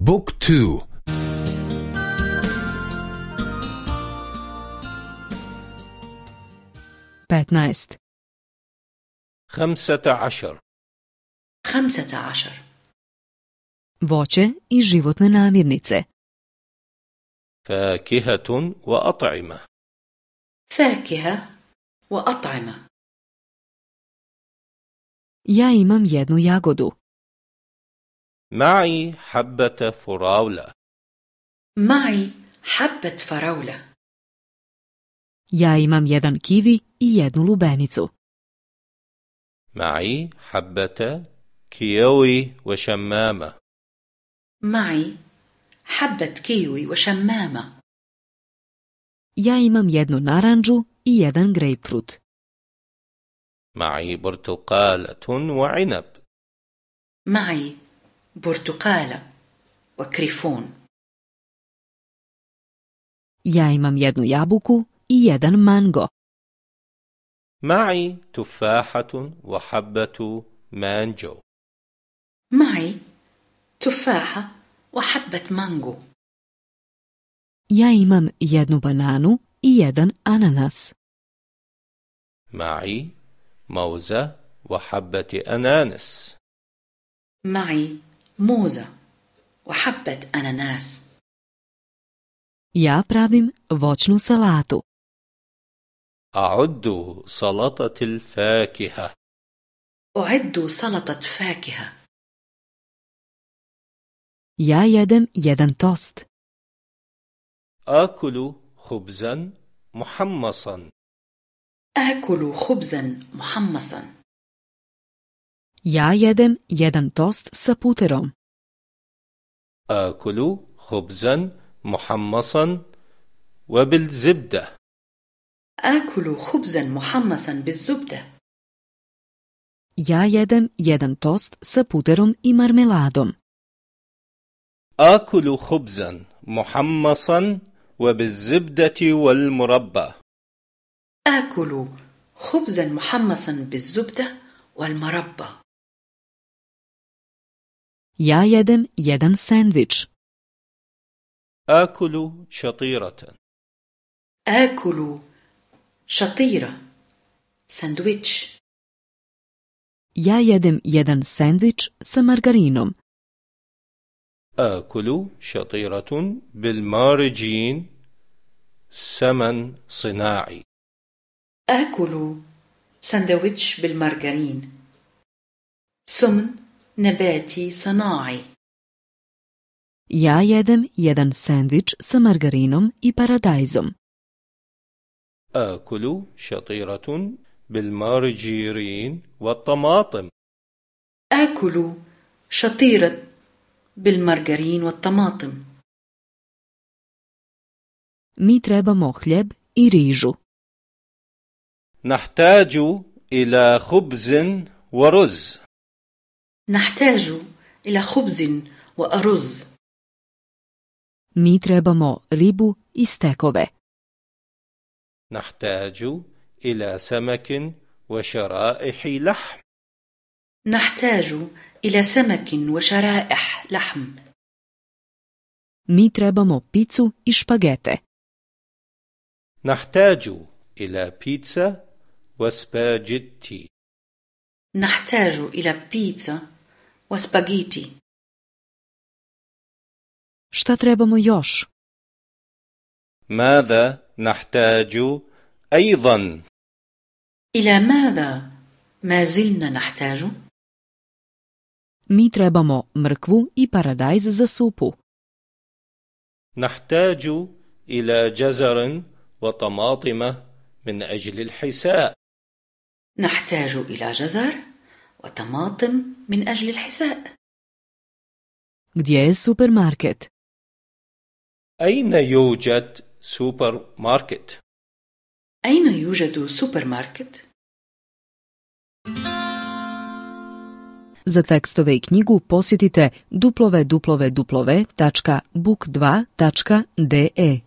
book two. petnaest خمسة عشر. خمسة عشر. voće i životne namirnice, فاكهة وأطعمة. فاكهة وأطعمة. Ja imam jednu jagodu, معي حبة فراولة. معي حبة فراولة. Ja imam jedan kivi i jednu lubenicu, معي حبة كيوي وشمامة. معي حبة كيوي وشمامة. Ja imam jednu naranđu i jedan grejpfrut, معي برتقالة وعنب. معي برتقالة وكريفون. ja imam jednu jabuku i jedan mango, معي تفاحة وحبة مانجو. معي تفاحة وحبة مانجو ja imam jednu bananu i jedan ananas, معي موزة وحبة أنانس معي موزة وحبة أناناس. Ja pravim voćnu salatu, أعد سلطة الفاكهة. أعد سلطة فاكهة. Ja jedem jedan tost, آكل خبزا محمصا. آكل خبزا محمصا. Ja jedem jedan tost sa puterom, آكل خبزا محمصا وبالزبدة. آكل خبزا محمصا بالزبدة. Ja jedem jedan tost sa puterom i marmeladom, آكل خبزا محمصا وبالزبدة والمربى. آكل خبزا محمصا بالزبدة والمربى. Ja jedem jedan sendvič, آكل شطيرة آكل شطيرة ساندويتش ja jedem jedan sendvič sa margarinom, آكل شطيرة بالمارجين سمن صناعي آكل ساندويتش بالمارغرين سمن نباتي صناعي. Ja jedem jedan sendvič sa margarinom i paradajzom, آكل شطيرة بالمارجرين والطماطم. آكل شطيرة بالمارغرين والطماطم. Mi trebamo hljeb i rižu. نحتاج إلى خبز ورز. نحتاج إلى خبز وأرز Mi trebamo ribu i stekove. نحتاج إلى سمك وشرائح لحم نحتاج إلى سمك وشرائح لحم Mi trebamo picu i špagete. نحتاج إلى بيتزا وسباجيتي نحتاج إلى بيتزا وسباجيتي Šta trebamo još? ماذا نحتاج أيضا إلى ماذا ما زلنا نحتاج؟ Mi trebamo mrkvu i paradajz za supu. نحتاج إلى جزر وطماطم من أجل الحساء نحتاج إلى جزر وطماطم من أجل الحساء Gdje je supermarket? أين يوجد سوبر ماركت؟ أين يوجد سوبر ماركت؟ Za tekstove i knjigu posjetite www.book2.de.